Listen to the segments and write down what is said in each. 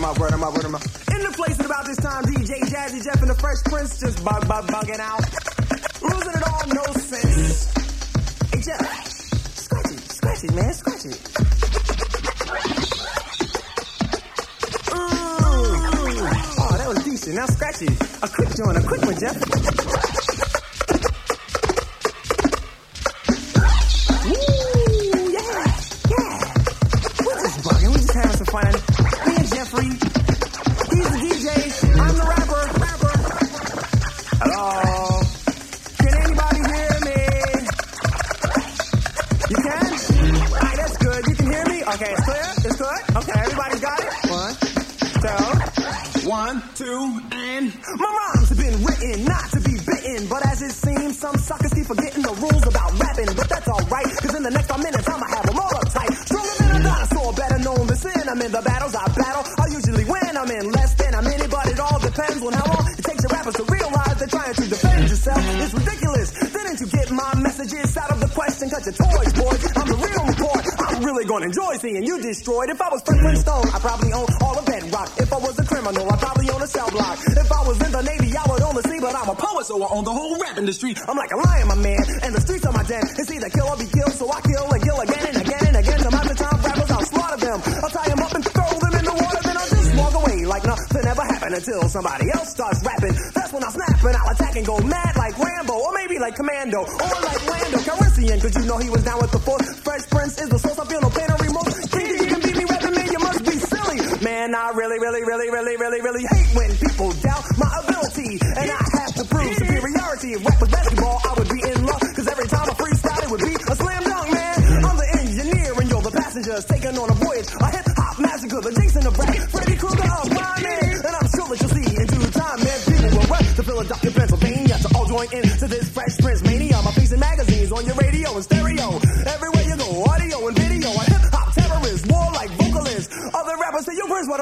Em up, word em up, word em up. In the place at about this time, DJ Jazzy Jeff and the Fresh Prince just bug, bug, bugging out. Losing it all, no sense. Hey Jeff, scratch it, scratch it, man, scratch it. Ooh. Oh, that was decent. Now scratch it. A quick joint, a quick one, Jeff. Cut boys. I'm the real report. I'm really gonna enjoy seeing you destroyed. If I was Frank Flintstone, I probably own all of bedrock. If I was a criminal, I probably own a cell block. If I was in the Navy, I would own the sea, but I'm a poet, so I own the whole rap industry. I'm like a lion, my man, and the streets are my den. It's either kill or be killed, so I kill and kill again and again and again. Time after time, rappers, I'll slaughter them. I'll happened until somebody else starts rapping. That's when I'll snap and I'll attack and go mad like Rambo, or maybe like Commando, or like Lando Calrissian, cause you know he was down with the force. Fresh Prince is the source, I feel no pain or remorse. Think you can beat me rapping, man, you must be silly. Man, I really, really, really, really, really, really hate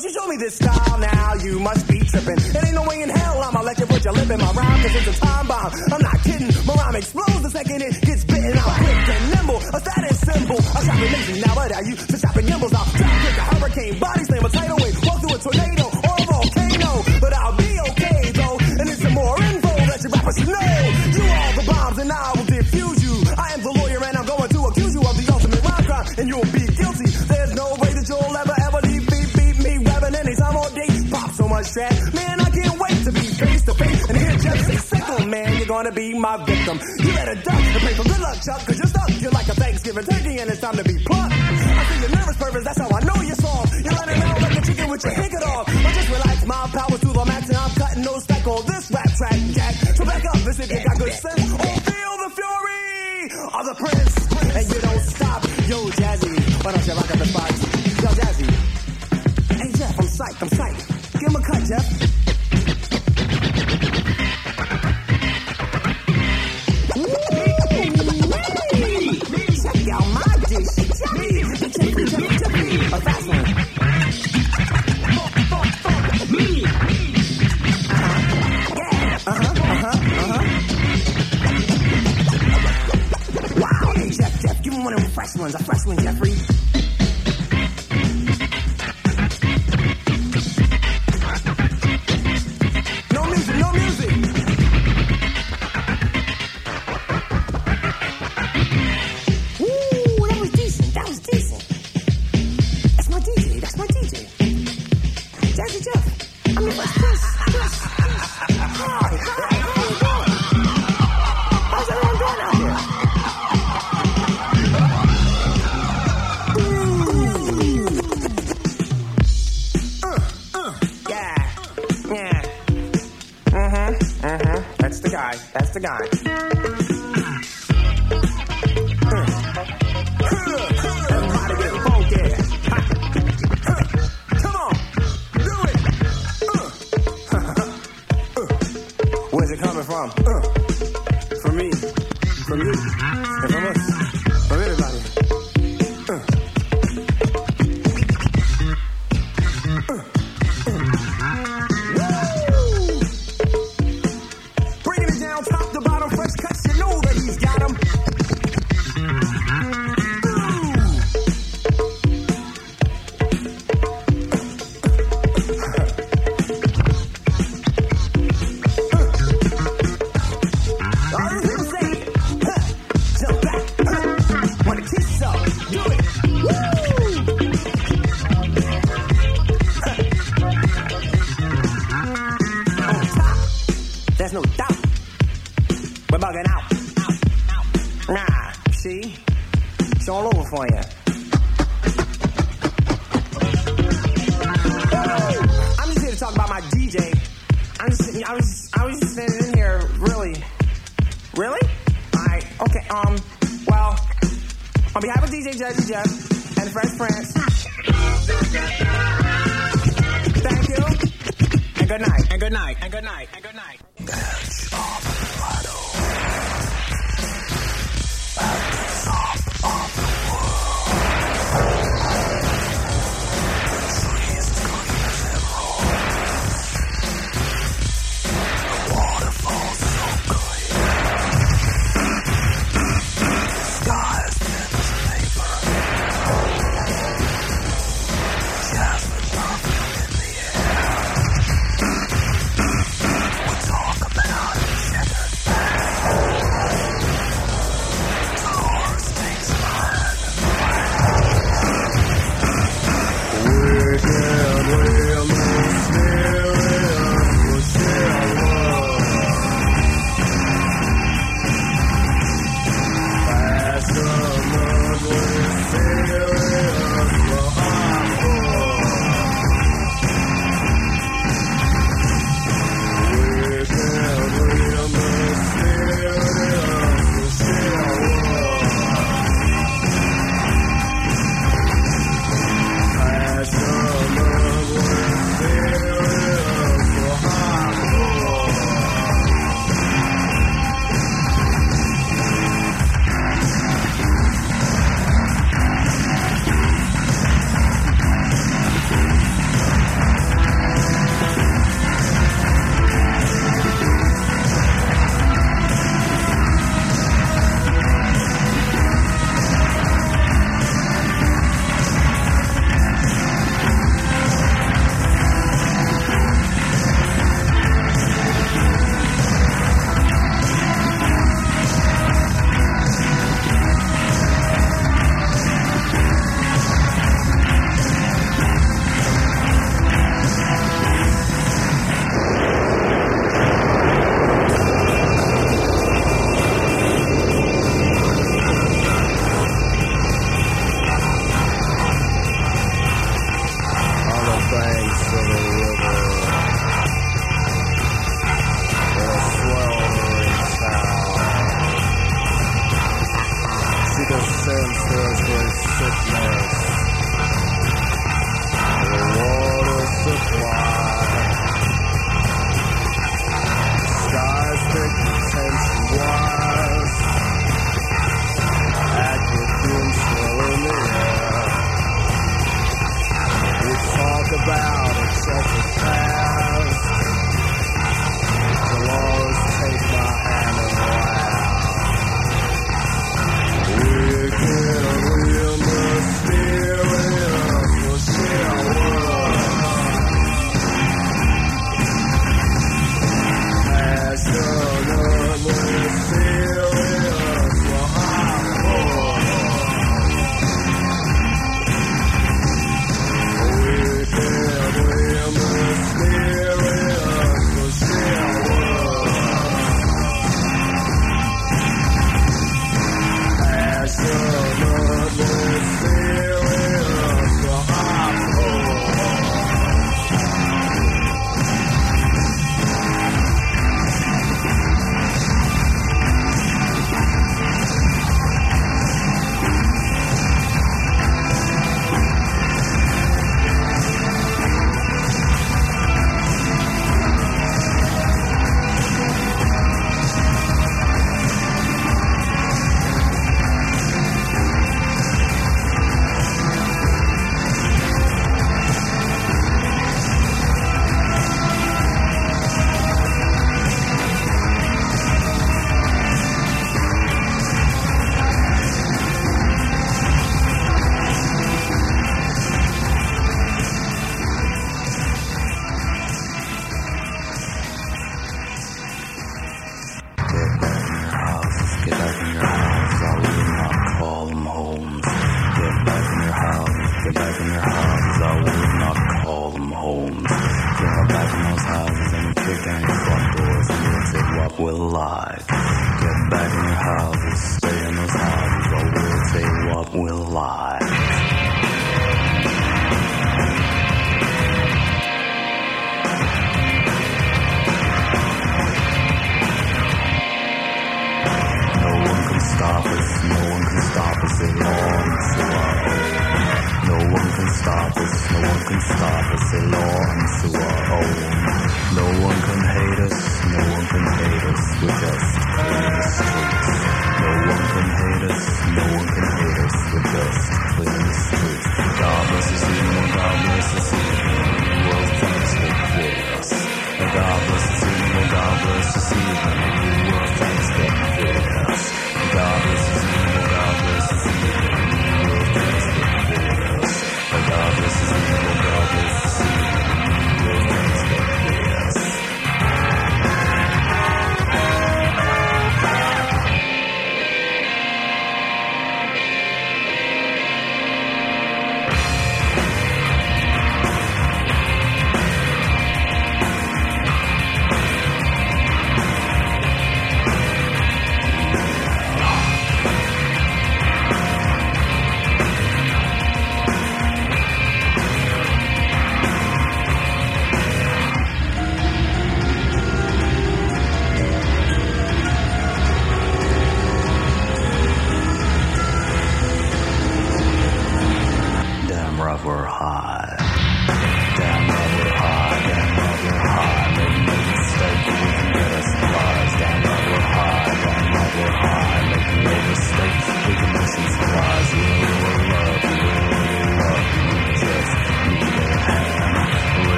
don't you show me this style now? You must be tripping. It ain't no way in hell I'ma let you put your lip in my rhyme, cause it's a time bomb. I'm not kidding, my rhyme explodes the second it gets bitten. I'm quick and nimble, a status symbol. I'm shopping lazy now, but I used to shopping nimbles. I'll drop kick a hurricane, body slam a tidal wave, walk through a tornado or a volcano. But I'll be okay though, and it's some more info that you rappers should know. You are the bombs and I will defuse you. I am the lawyer and I'm going to accuse you of the ultimate rhyme crime, and you'll be man, I can't wait to be face to face and hear Jeff say, sickle, man, you're gonna be my victim. You better duck and pray for good luck, Chuck, cause you're stuck. You're like a Thanksgiving turkey and it's time to be plucked. I see you're nervous, purpose, that's how I know you're soft. You're running out like a chicken with your head cut off. But just relax, my power to the max and I'm cutting no stack on this rap track, Jack. So back up and if you got good sense. Oh, feel the fury of the prince. And you don't stop, yo, Jazzy. Ones. A fresh one, Jeffrey. Guy. DJ Jazzy Jeff and Fresh Prince. Thank you. And good night. And good night. And good night. And good night. Edge up.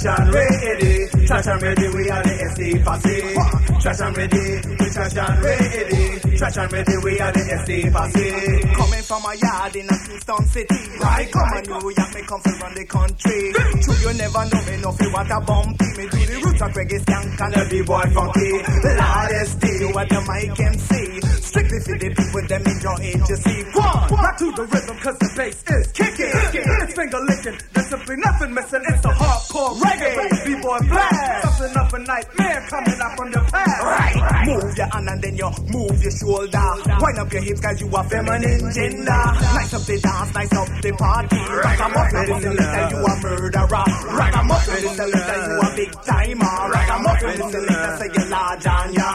Trash and ready. Trash and ready, we are the SD posse. Trash and ready, trash and ready. Trash and ready, we are the SD posse. Coming from a yard in a Kingston city. Right, come on, New York, me come from the country. True, you never know me, no feel what a bumpy. Me do the roots of reggae, skank and every boy funky. Lord SD, what the mic MC. Strictly for the people, them enjoy it, you see. One, rock to the rhythm, cause the bass is kicking. It's finger licking, there's simply nothing missing. It's the hardcore reggae. B-boy blast, something up a nightmare coming up from the past. Right, move your hand and then you move your shoulder. Wind up your hips, cause you are feminine gender. Nice up the dance, nice up the party. Ragamuffin is the letter, you a murderer. Ragamuffin is the letter, you a big timer. Ragamuffin is the letter, say you large on ya.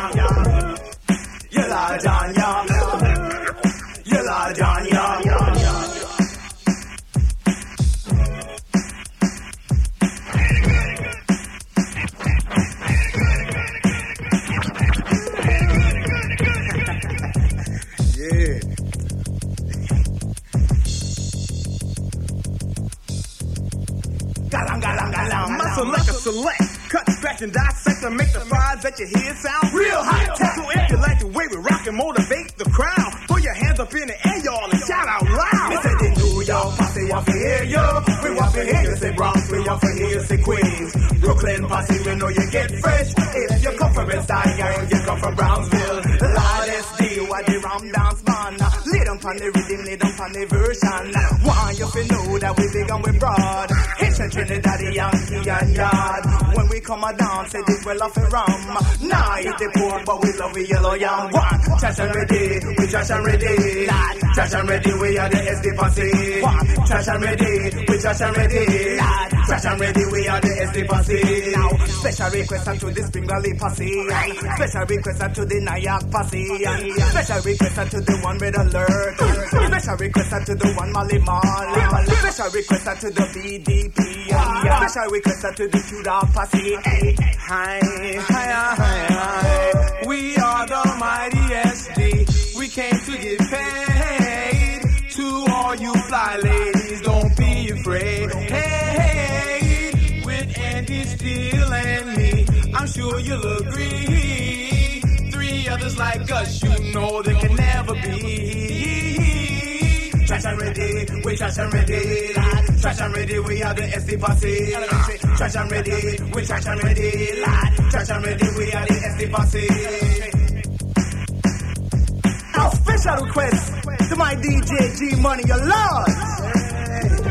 You large on ya. You large on ya. Select. Cut, scratch, and dissect to make the fries that you hear sound real hot. So if you like the way we rock and motivate the crowd, throw your hands up in the air, y'all, and shout out loud. say the New York posse to hear you. We hear you say Bronx, we hear you say Queens. Brooklyn posse, we know you get fresh. If you come from West if you come from Brownsville. Lord SD, what the Ram Dance Man. Lay down on the rhythm, lay down on the version. Want you to know that we big and we broad. Trinidad, Yankee and Yard. When we come dance, say this well off rum. Nah, eat the pork, but we love the yellow yam. One, trash and ready, we trash and ready. Lad, trash and ready, we are the SD posse. One, trash and ready, we trash and ready. Lad, trash and ready, we are the SD posse. Now, special request to the Spring Valley posse. Special request to the Nyack posse. Special request to the one red alert. Special request to the one Marley Marl. Special request to the BDP. Special request to the Cuda posse. Hi, hi, hi, hi. We are the mighty SD. We came to get paid. To all you fly ladies, don't be afraid. Hey, with Andy Steele and me, I'm sure you'll agree. Three others like us, you know there can never be. Trash and ready, we trash and ready. Lad, trash and ready, we are the SD posse. Trash and ready, we trash and ready. Lad, trash and ready, we are the SD posse. Now special request to my DJ G Money, your lord.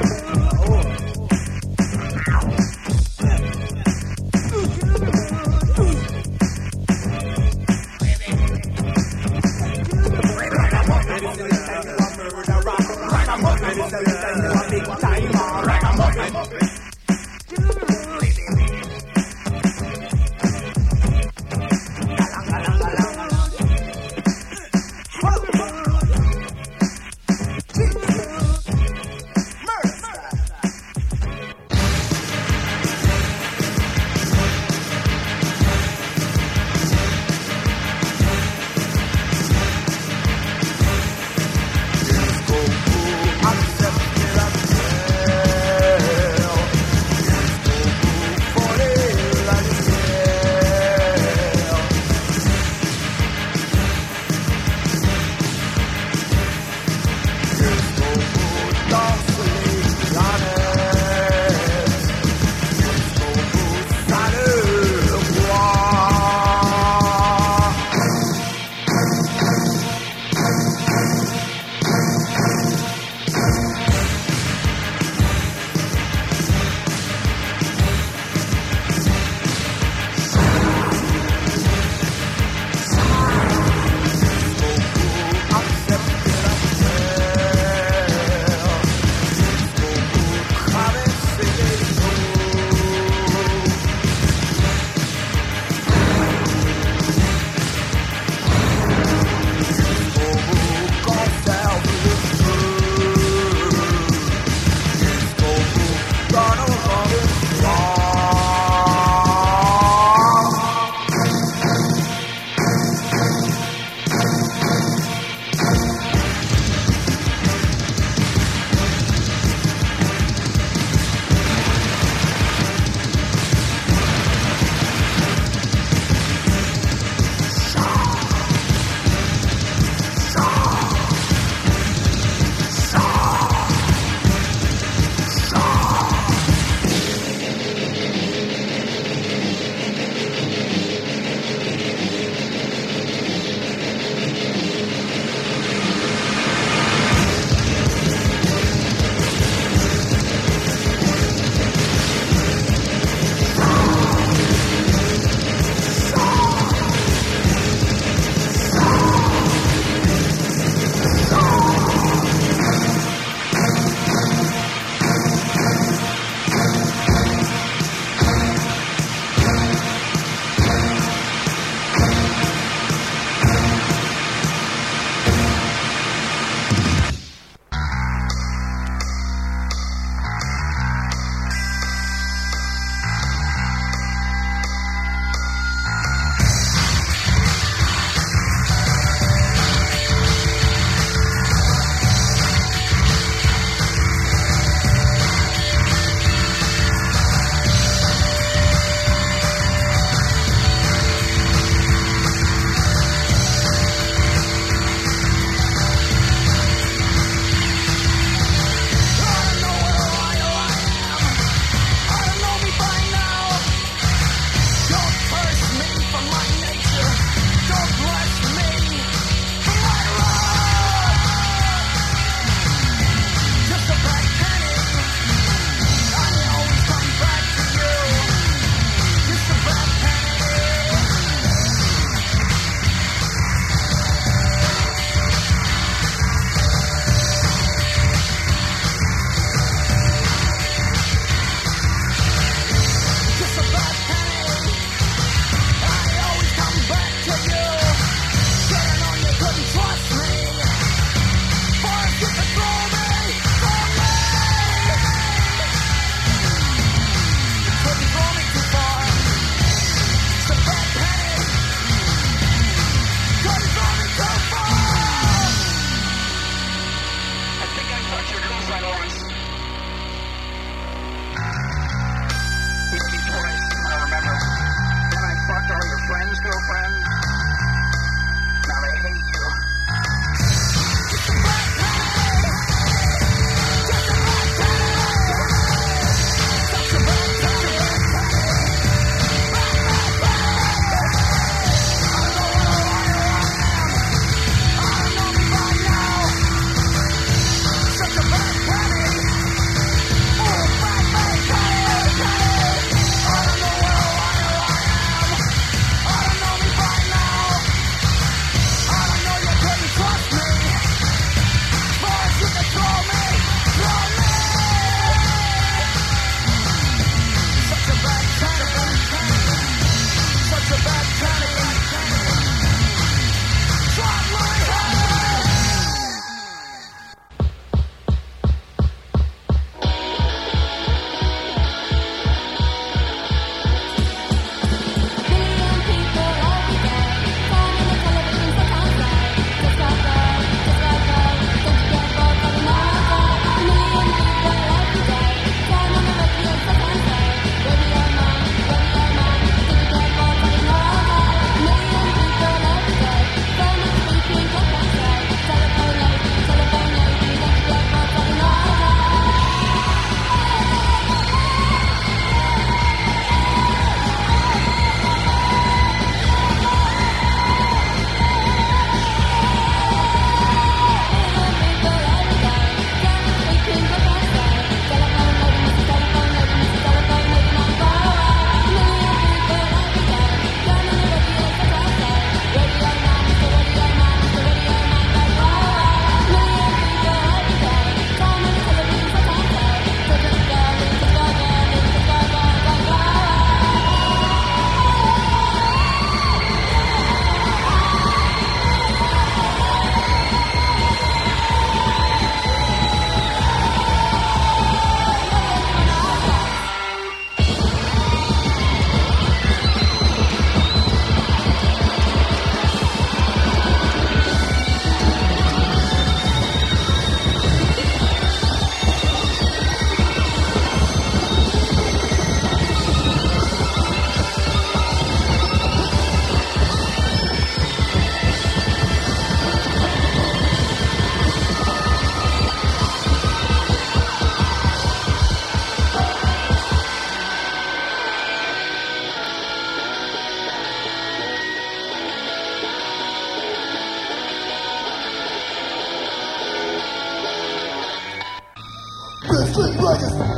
Bye.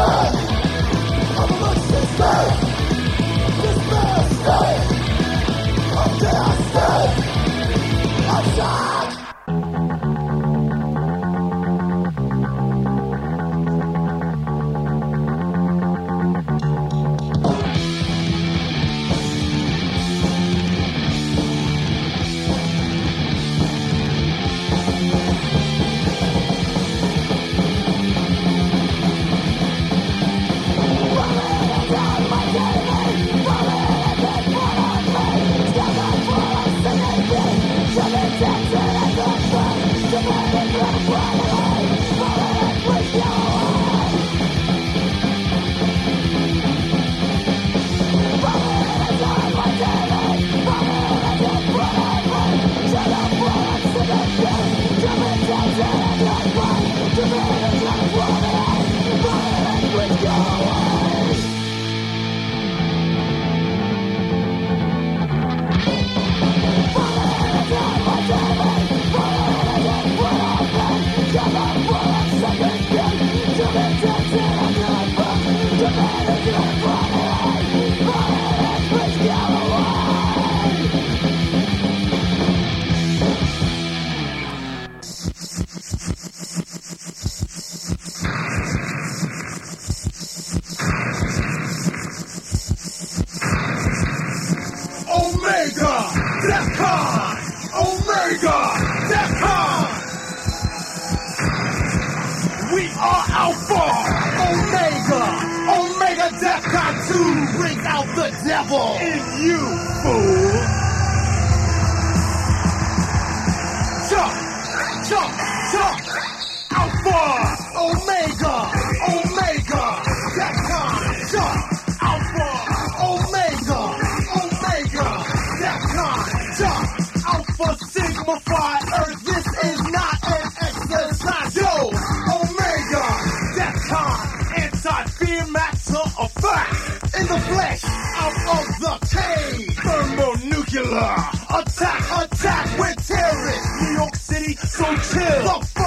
God. Never, never, Impossible! Attack, attack, we're terrorists. New York City, so chill.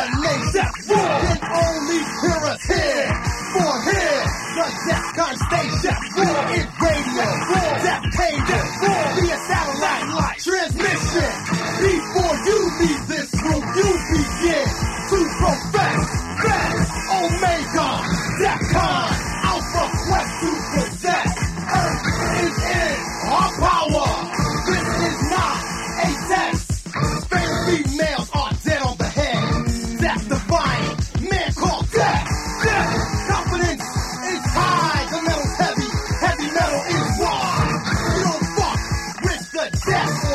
gun makes. success.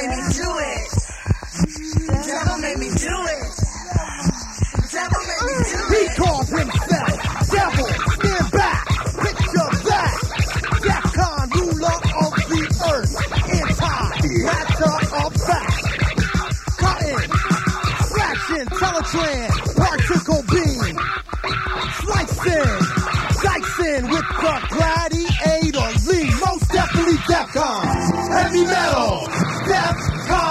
made me do it. The devil made me do it. The devil made me do it. He calls himself devil. Stand back, picture that. Jackon, ruler of the earth. Anti, matter of fact. Cotton, fraction, teletran, particle beam. Slicing, dicing with the gladiator. Most definitely Defcon, heavy metal. Come